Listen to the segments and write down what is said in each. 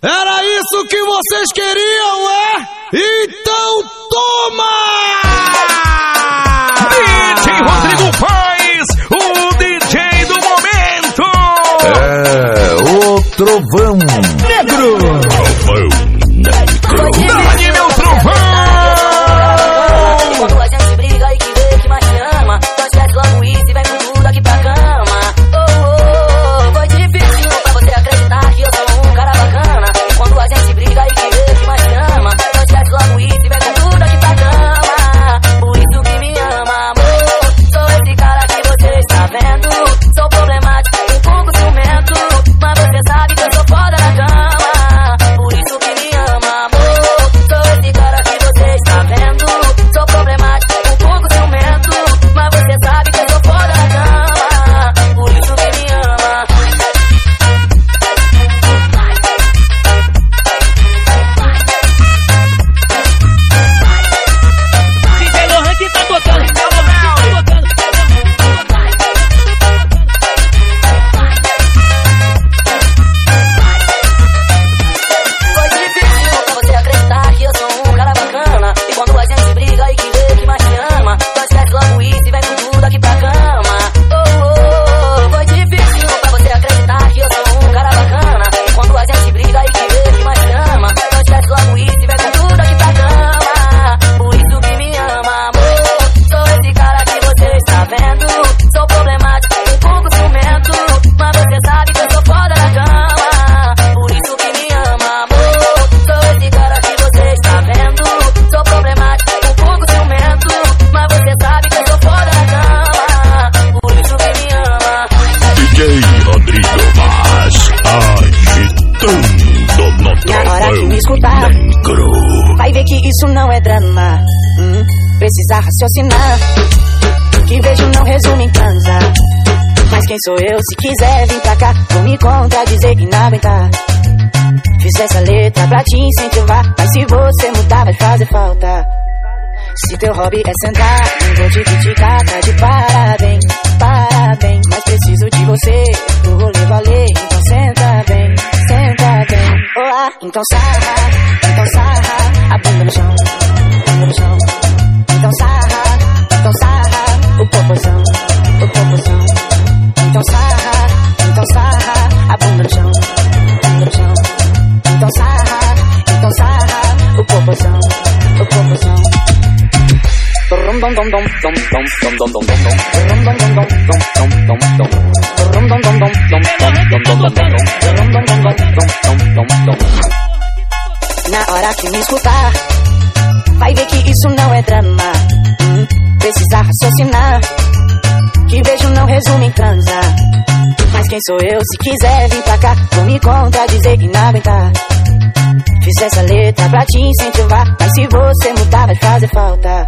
Era isso que vocês queriam, é? Então toma! DJ Rodrigo Paz, o DJ do momento! É, o Trovão Negro! sou eu. Se quiser vir pra cá, vou me conta, dizer que não aguentar. Fiz essa letra pra te incentivar, mas se você mudar vai fazer falta. Se teu hobby é sentar, não vou te criticar, tá de parabéns, parabéns. Mas preciso de você, o rolê valer, então senta bem, senta bem. Olá, então sarra, então sarra, a bunda no chão, bunda no chão. Então sarra, então sarra, o popozão. Na hora que me escutar, vai ver que isso não é drama. Hum, precisa precisar raciocinar, que beijo não resume em transar. Mas quem sou eu se quiser vir pra cá, vou me contradizer que não aguentar. Fiz essa letra pra te incentivar, mas se você mudar vai fazer falta.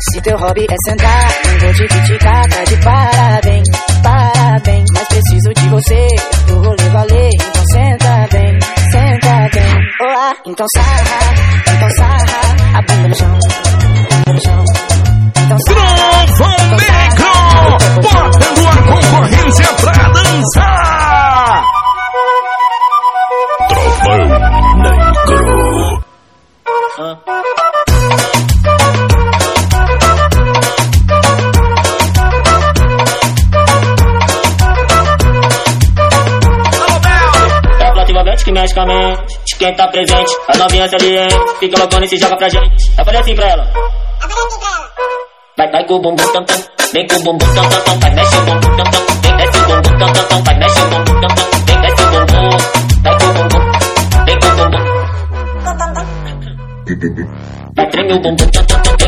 Se teu hobby é sentar, não vou te criticar, tá de parabéns, parabéns. Mas preciso de você, do rolê valer, então senta bem, senta bem. Olá, então sarra, então sarra, a bunda no chão, bunda no chão. Então sarra, então Trovão Negro, botando a concorrência pra dançar. Trovão Negro. presente que mexe com a mente. Quem tá presente. A novinha tá se aliente, fica loucona e se joga pra gente. Assim Eu falei assim pra ela. Vai, vai com o bumbum tam tam, vem com o bumbum tam tam tam, vai mexe o bumbum tam tam, vem desce o bumbum tam tam tam, vai mexe o bumbum tam tam, vem desce o bumbum, vai com o bumbum, vem com o bumbum. Vai com o bumbum tam tam tam.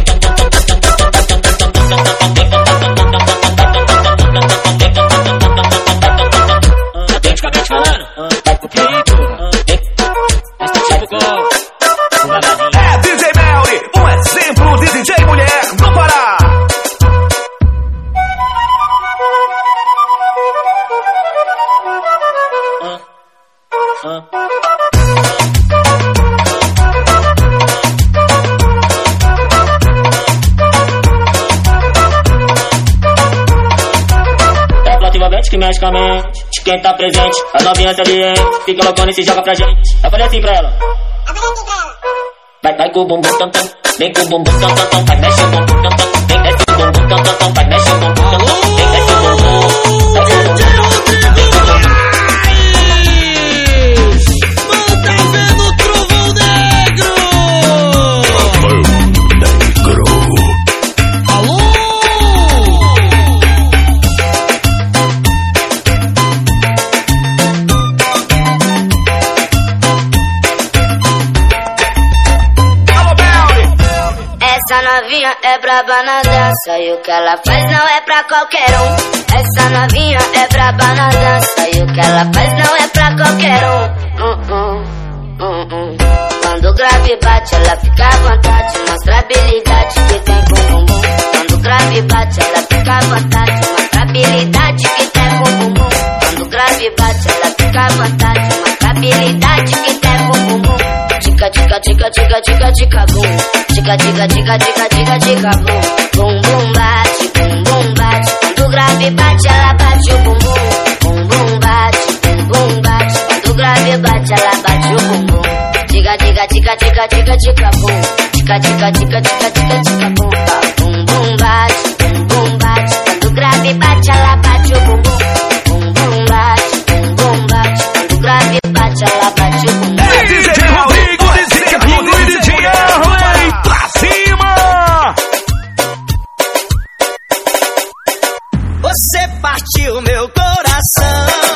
Mexe com a mente. Quem tá presente, a novinha saliente. Fica loucona e se joga pra gente. Eu falei assim pra ela. Vai, vai com o bumbum tam tam, vem com o bumbum tam tam tam, vai mexe o bumbum tam tam, braba na dança e o que ela faz não é pra qualquer um. Essa novinha é braba na dança e o que ela faz não é pra qualquer um. Hum, hum, hum, hum. Quando o grave bate, ela fica à vontade, mostra a habilidade que tem com o bumbum. Quando o grave bate, ela fica à vontade, mostra a habilidade que tem com o bumbum. Quando o grave bate, ela fica à vontade, mostra a habilidade Tica, tica, tica, tica, tica, bum. Tica, tica, tica, tica, tica, tica, bum. Bum, bum, bate, bum, bum, bate. Quando grave bate, ela bate o bumbum. Bum, bum, bate, bum, bum, bate. Quando grave bate, ela bate o bumbum. Tica, tica, tica, tica, tica, tica, bum. Tica, tica, tica, tica, tica, tica, bum. Tá. Bum, bum, bate, bum, bum, bate. Quando grave bate, ela bate o bumbum. Partiu meu coração,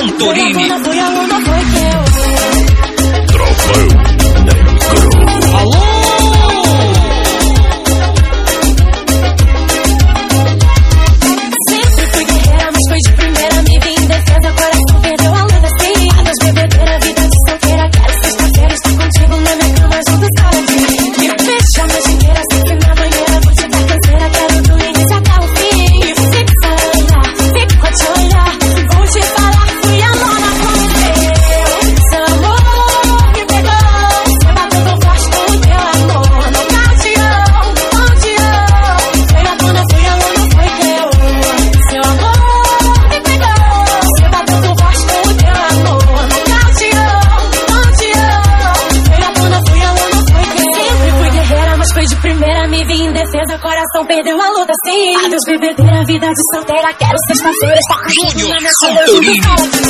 Santorini. Hello,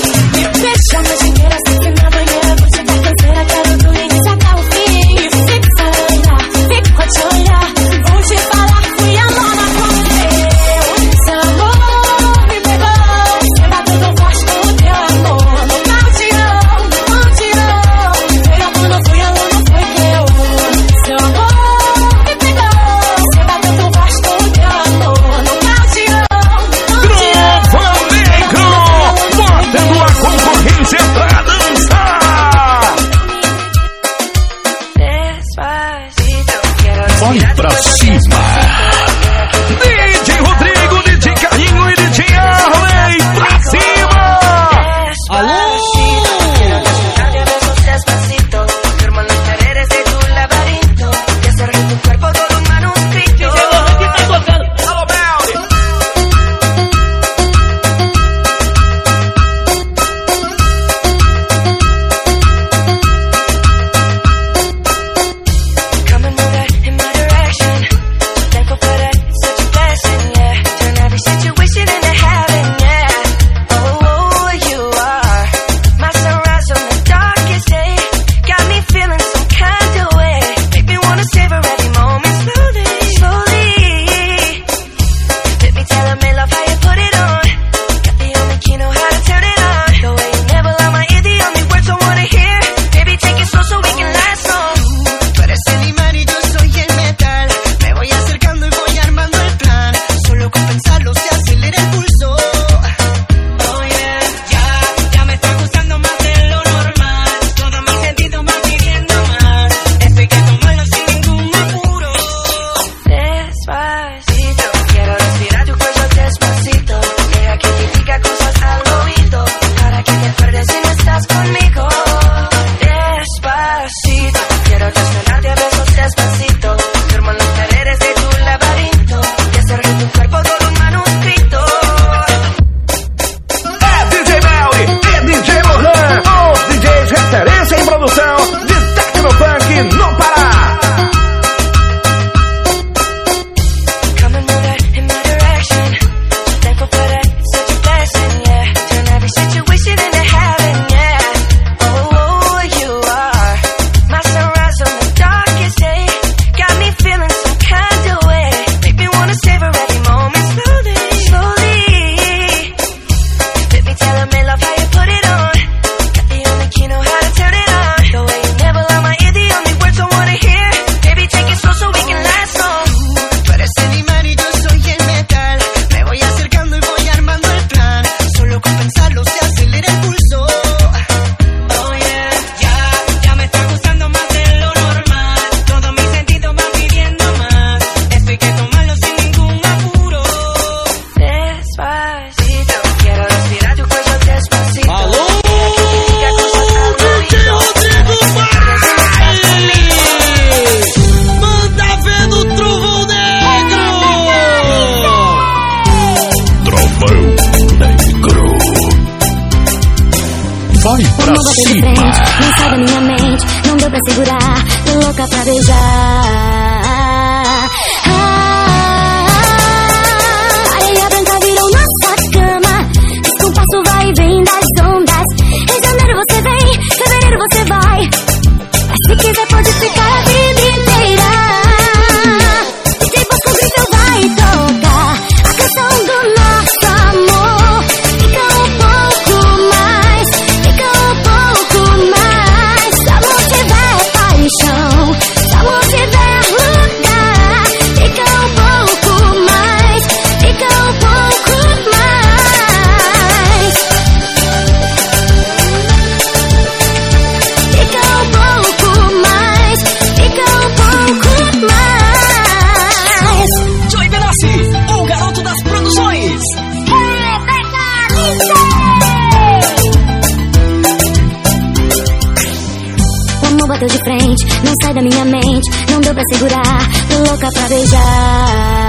pra segurar, louca pra beijar.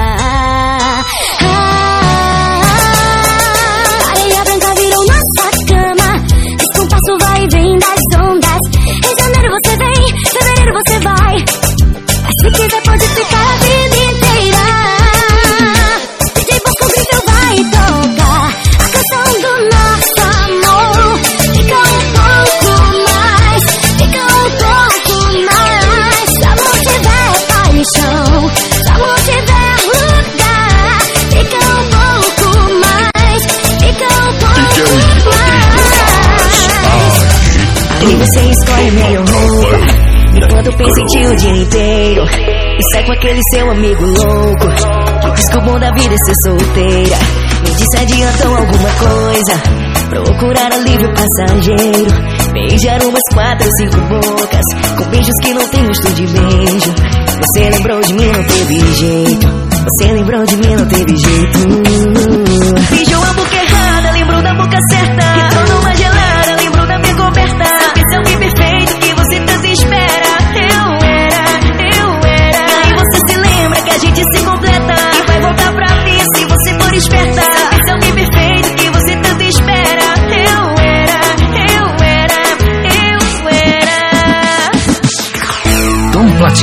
aquele seu amigo louco. Que diz que o bom da vida é ser solteira. Me disse adiantou alguma coisa? Procurar alívio passageiro. Beijar umas quatro, cinco bocas. Com beijos que não tem gosto de beijo. Você lembrou de mim, não teve jeito. Você lembrou de mim, não teve jeito. Beijou a boca errada, lembrou da boca certa.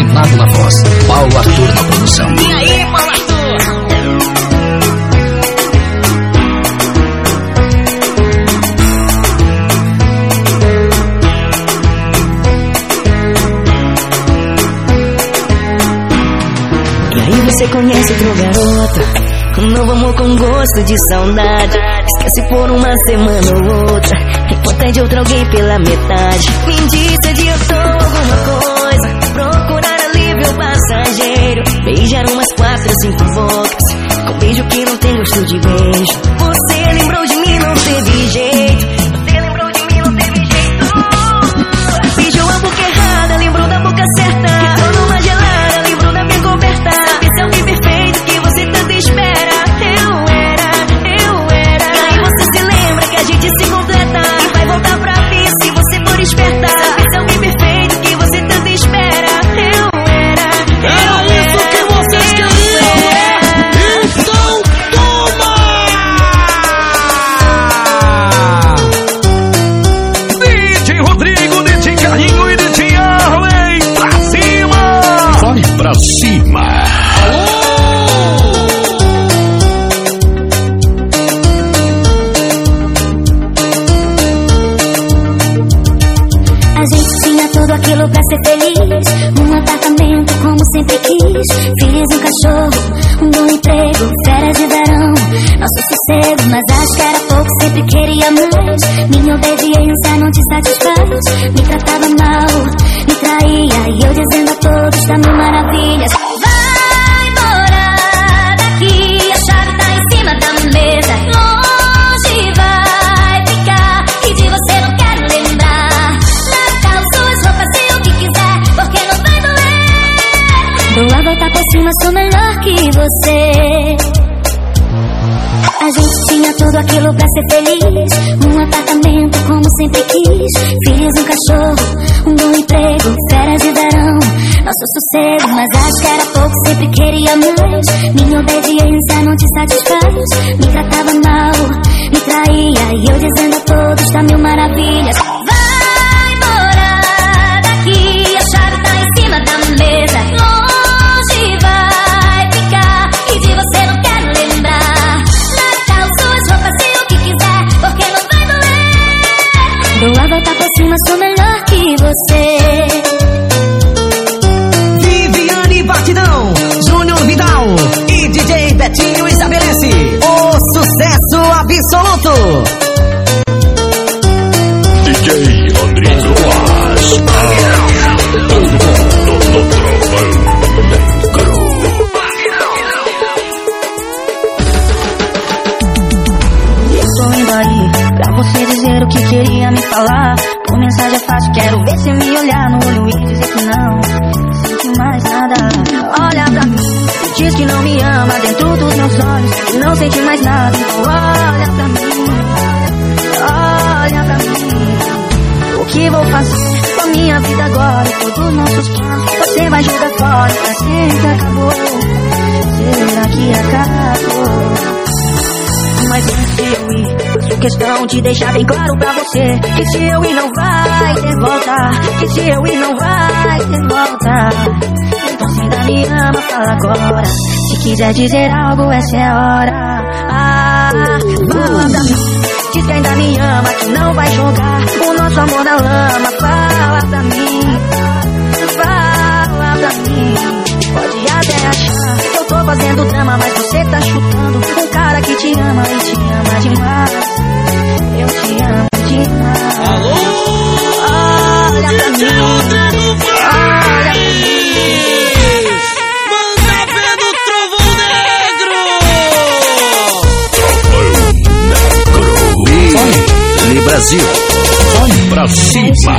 Leonardo na voz, Paulo Arthur na produção. E aí, Paulo Arthur? E aí você conhece outro garoto? um novo amor com gosto de saudade Esquece por uma semana ou outra Enquanto é de outro alguém pela metade Me diz onde eu tô passageiro. Beijar umas quatro, cinco voltas. Um beijo que não tem gosto de beijo. Você lembrou de mim, não fez um apartamento como sempre quis. Fiz um cachorro, um bom emprego, férias de verão. Nosso sossego, mas acho que era pouco, sempre queria mais. Minha obediência não te satisfaz. Me tratava mal, me traía. E eu dizendo a todos: tá mil maravilhas. mas sou melhor que você. Viviane Batidão, Júnior Vidal e DJ Betinho estabelece o sucesso absoluto. DJ Rodrigo Vaz. Todo mundo no trovão. você dizer o que queria me falar você me olhar no olho e dizer que não sente mais nada. Olha pra mim, diz que não me ama dentro dos meus olhos, não sente mais nada. Olha pra mim, olha pra mim. O que vou fazer com a minha vida agora? Todos os nossos planos, você vai jogar fora. Pra sempre acabou. Será que acabou? Antes de eu ir, faço questão de deixar bem claro pra você Que se eu ir não vai ter volta Que se eu ir não vai ter volta. Então se ainda me ama, fala agora. Se quiser dizer algo, essa é a hora. Ah, mim Diz que ainda me ama, que não vai jogar. O nosso amor na lama Fala pra mim. Fala pra mim tô fazendo drama Mas você tá chutando um cara que te ama e te ama demais Eu te amo demais Alô? Olha pra mim Olha pra! Fone Brasil. Fone pra cima.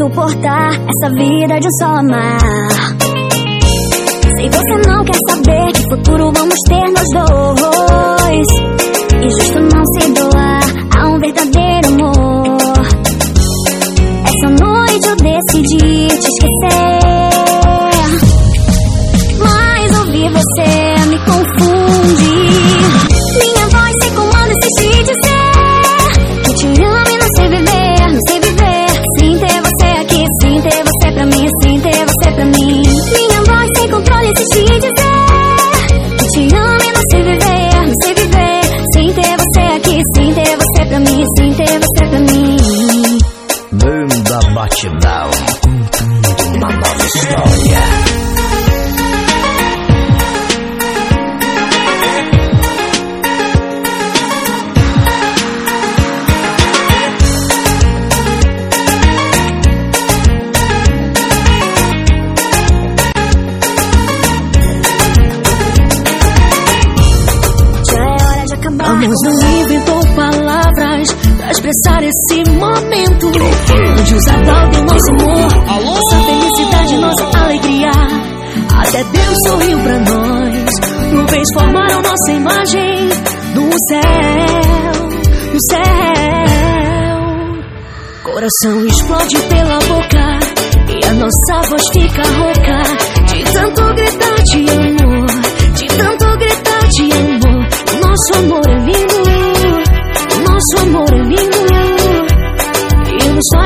Suportar essa vida de só amar. Se você não quer saber que futuro vamos ter nós dois. Esse momento. Onde os aplaudem nosso amor, nossa felicidade, nossa alegria. Até Deus sorriu pra nós. Nuvens formaram nossa imagem no céu, no céu. Coração explode pela boca e a nossa voz fica rouca de tanto gritar de amor, de tanto gritar de amor. Nosso amor é lindo, nosso amor é lindo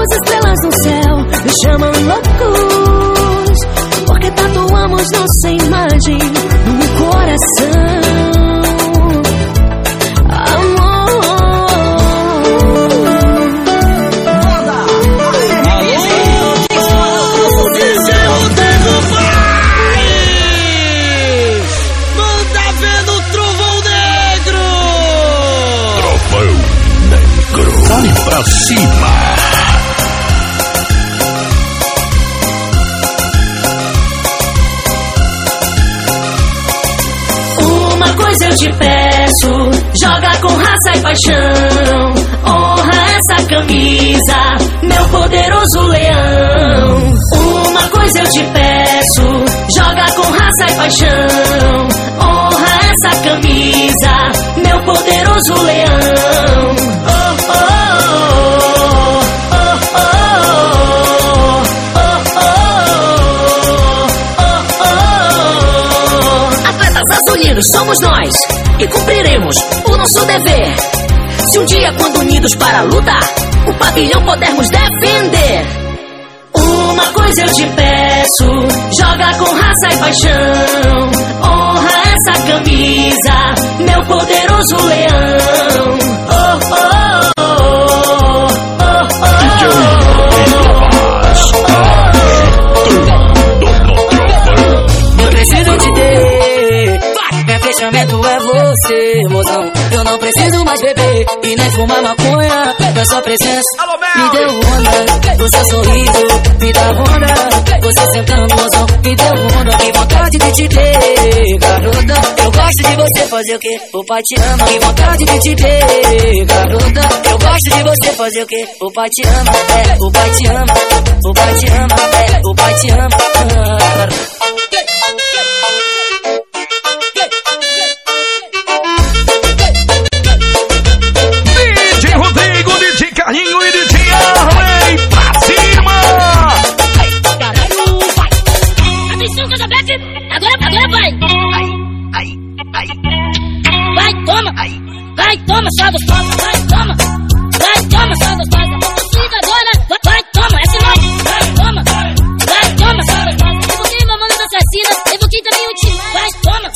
Contamos estrelas no céu, me chamam loucos. Porque tatuamos nossa imagem no coração. paixão. Honra essa camisa, meu poderoso leão. Uma coisa eu te peço, joga com raça e paixão. Honra essa camisa, meu poderoso leão. Oh, oh, oh. somos nós e cumpriremos o nosso dever. Se um dia, quando unidos para lutar, o pavilhão pudermos defender. Uma coisa eu te peço, joga com raça e paixão. Honra essa camisa, meu poderoso leão. Oh, oh, nem fumar maconha. Tua sua presença me deu onda. O seu sorriso me dá onda. Você sentando, mozão, me deu onda. Que vontade de te ter, garota. Eu gosto de você fazer o que? O pai te ama. Que vontade de te ter, garota. Eu gosto de você fazer o que? O pai te ama. É, o pai te ama. O pai te ama. É, o pai te ama. Ah, toma, só gostosa! Vai, toma! Vai, toma, só gostosa! Fica agora! Vai, vai, toma! Essa não! Vai, toma! Vai, toma, só gostosa! Evoquei mamando da assassina! Evoquei também o time! Vai, toma!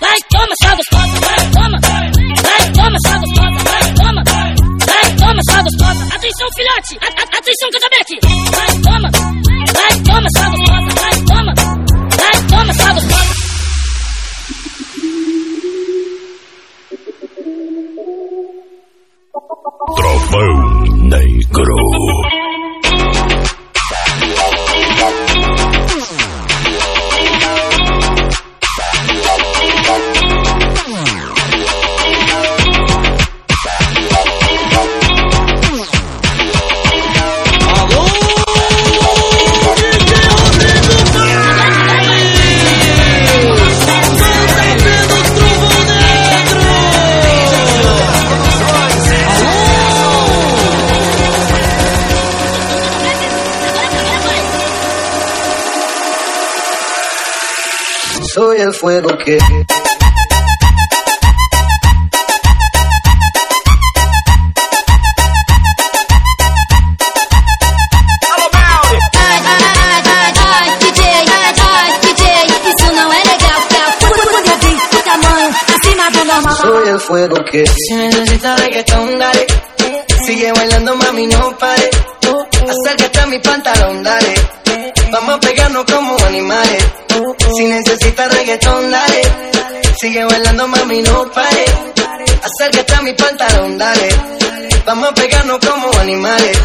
Vai, toma, só gostosa! Vai, toma! Vai, toma, só gostosa! Vai, toma! Vai, toma, só gostosa! Atenção, filhote! Atenção, Casabete! Vai, reggaetón, dale. Sigue bailando, mami, no pare. Acércate a mi pantalón, dale. Vamos a pegarnos como animales.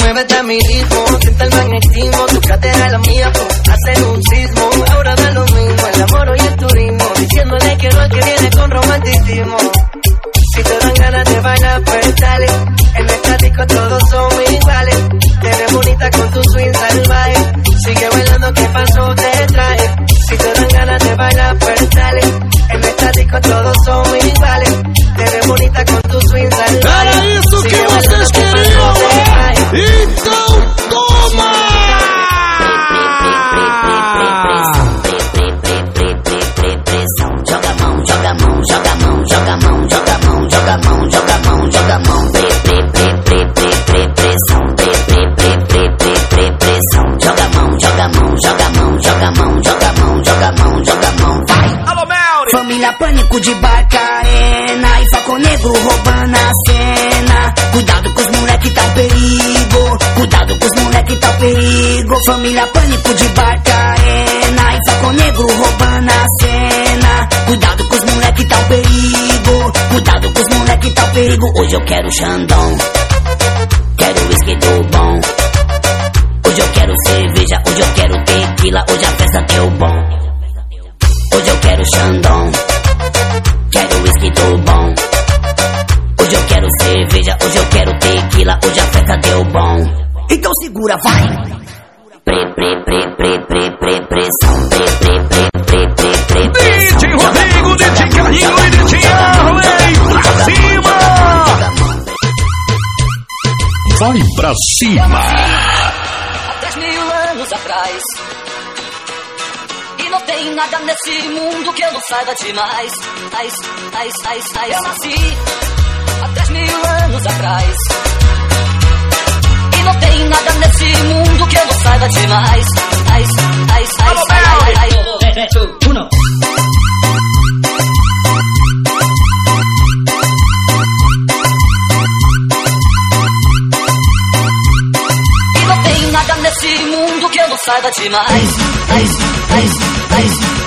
Muévete a mi ritmo, siente el magnetismo. Tu cadera es la mía, pues hacen un sismo. Ahora da lo mismo, el amor y el turismo. Diciéndole que no es que viene con romanticismo. Si te dan ganas de bailar, pues dale. En esta disco todos somos iguales. Te ves bonita con tu swing salvaje. Sigue bailando, ¿qué pasó? Te van a perder. En esta disco todos son De Barcarena e Falcão Negro roubando a cena. Cuidado com os moleque tá perigo. Cuidado com os moleque tá perigo. Família Pânico de Barcarena e Falcão Negro roubando a cena. Cuidado com os moleque tá perigo. Cuidado com os moleque tá perigo. Hoje eu quero Xandão. Quero whisky do bom. Hoje eu quero cerveja, hoje eu quero tequila, hoje a festa deu bom. Hoje eu quero Xandão, whisky do bom. Hoje eu quero cerveja, hoje eu quero tequila, hoje a festa deu bom. Então segura, vai! Pre, pre, pre, pre, pre, pre, pressão, pre, pre, pre, pre, pre, pre, pressão. DJ Rodrigo, DJ Carlinho e DJ Arley, pra cima! Vai pra cima. Dez mil anos atrás. E não tem nada nesse mundo que eu não saiba demais. Ais, ais, ais, ais. Eu nasci há dez mil anos atrás. E não tem nada nesse mundo que eu não saiba demais. Ais, ais, ais, ais, ais, ais. E não tem nada nesse mundo que eu não saiba demais. Ais, ais, ais,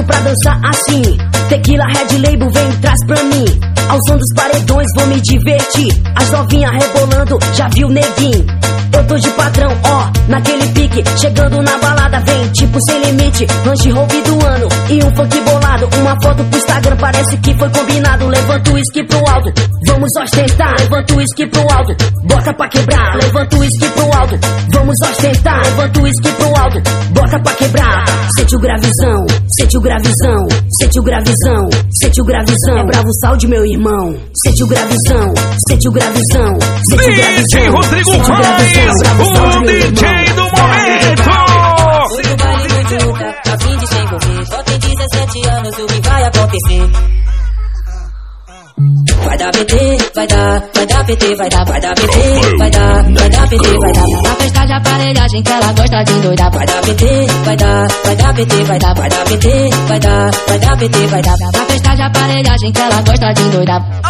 Jeito pra dançar assim. Tequila Red Label vem traz pra mim. Ao som dos paredões vou me divertir. As novinhas rebolando, já viu neguinho? Eu tô de patrão, ó, naquele pique. Chegando na balada, vem tipo sem limite. Range roubo do ano e um funk bolado. Uma foto pro Instagram, parece que foi combinado. Levanta o uísque pro alto, vamos ostentar. Levanta o uísque pro alto, bota pra quebrar. Levanta o uísque pro alto, vamos ostentar. Levanta o uísque pro alto, bota pra quebrar. Sente o gravizão, sente o gravizão, sente o gravizão, sente o gravizão. É bravo salde, meu irmão. Sente o gravizão, sente o gravizão, sente o gravizão. Sente o gravizão, Bravo o. DJ do momento! A fim de se. Só tem 17 anos, o que vai acontecer? Vai dar PT, vai dar, vai dar PT, vai dar, vai dar PT, vai dar, vai dar PT, vai dar. Na festa de aparelhagem que ela gosta de endoidar. Vai dar PT, vai dar, vai dar PT, vai dar, vai dar PT, vai dar, vai dar PT, vai dar. Na festa de aparelhagem que ela gosta de endoidar.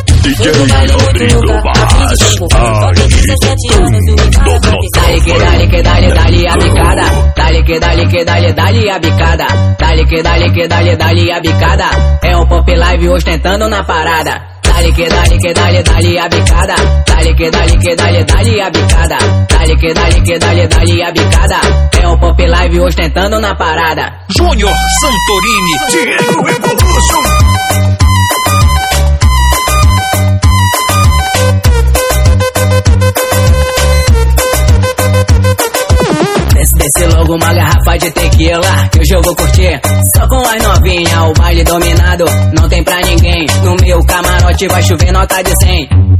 DJ Rodrigo Vaz, Dale que dale que dale dale a bicada Dale que dale que dale dale a bicada Dale que dale que dale dale a bicada É o pop live ostentando na parada Dale que dale que dale dale a bicada Dale que dale que dale dale a bicada Dale que dale que dale dale a bicada É o pop live ostentando na parada Júnior Santorini, Diego Evolution! Desce logo uma garrafa de tequila. Que hoje eu vou curtir. Só com as novinhas, o baile dominado. Não tem pra ninguém. No meu camarote vai chover nota de 100 Tem, tem, tem,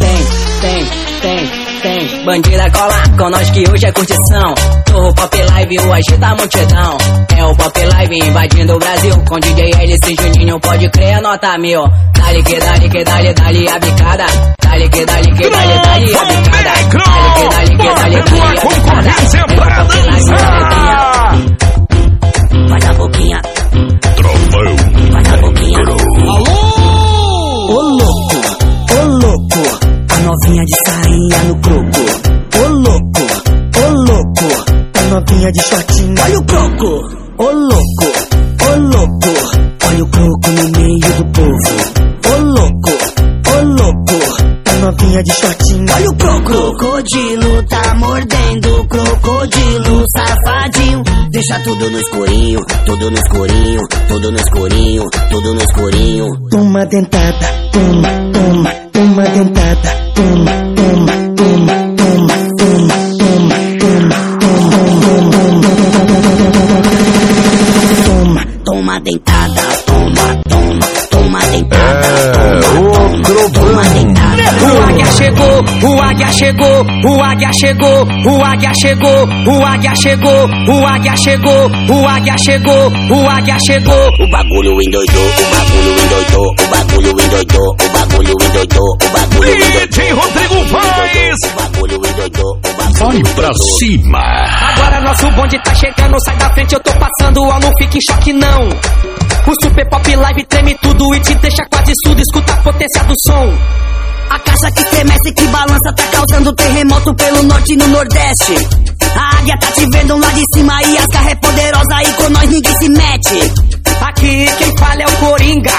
Bandida cola com nós que hoje é curtição Torro pop live, o agita a multidão É o Pop Live invadindo o Brasil. Com DJ LC Juninho, pode crer, nota mil. Dale que dale que dale, dale a bicada. Dale que dale que dale, dale a bicada. Dale que dale que dale, dale a dançar. Vai dar boquinha. Trovão. Vai dar boquinha. Alô! Ô a novinha de sainha no croco. Ô louco, ô louco, a novinha de shortinho, olha o croco. Ô louco, ô louco, olha o croco no meio do povo. Ô louco, ô louco, a novinha de shortinho, olha o croco. Crocodilo tá mordendo, crocodilo safadinho. Deixa tudo no escurinho, tudo no escurinho, tudo no escurinho, tudo no escurinho. Toma dentada, toma, toma, toma dentada, toma, toma, toma, toma, toma, toma, toma, toma, toma dentada, toma, chegou, o águia chegou, o águia chegou, o águia chegou, o águia chegou, o águia chegou, o águia chegou, o águia chegou. O bagulho endoidou, o bagulho endoidou, o bagulho endoidou, o bagulho endoidou, o bagulho endoidou. DJ Rodrigo Vaz. O bagulho endoidou, o bagulho Vai pra cima. Agora nosso bonde tá chegando, sai da frente, eu tô passando, ó, não fique em choque não. O Super Pop Live treme tudo e te deixa quase surdo, escuta a potência do som. A caixa que estremece, que balança, tá causando terremoto pelo norte e no nordeste. A águia tá te vendo lá de cima e as garras é poderosa e com nós ninguém se mete. Aqui quem fala é o Coringa,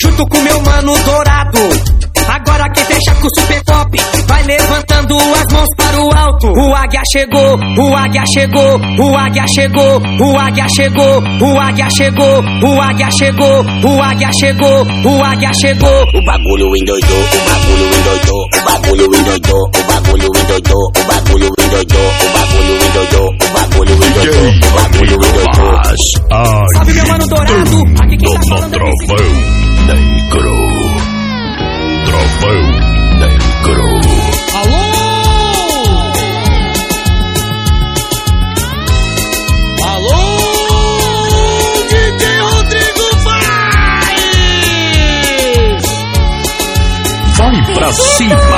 junto com meu mano Dourado. Agora quem fecha com o Super Pop vai levantando as mãos para o alto. O águia chegou, o águia chegou, o águia chegou, o águia chegou, o águia chegou, o águia chegou, o águia chegou, o águia chegou. O bagulho endoidou, o bagulho endoidou, o bagulho endoidou, o bagulho endoidou, o bagulho endoidou, o bagulho endoidou, o bagulho endoidou, o bagulho endoidou. Ai, Salve meu mano Dourado, aqui quem tá toma falando é o trovão negro. Trovão negro. Alô! Alô! DJ Rodrigo vai! Vai pra cima.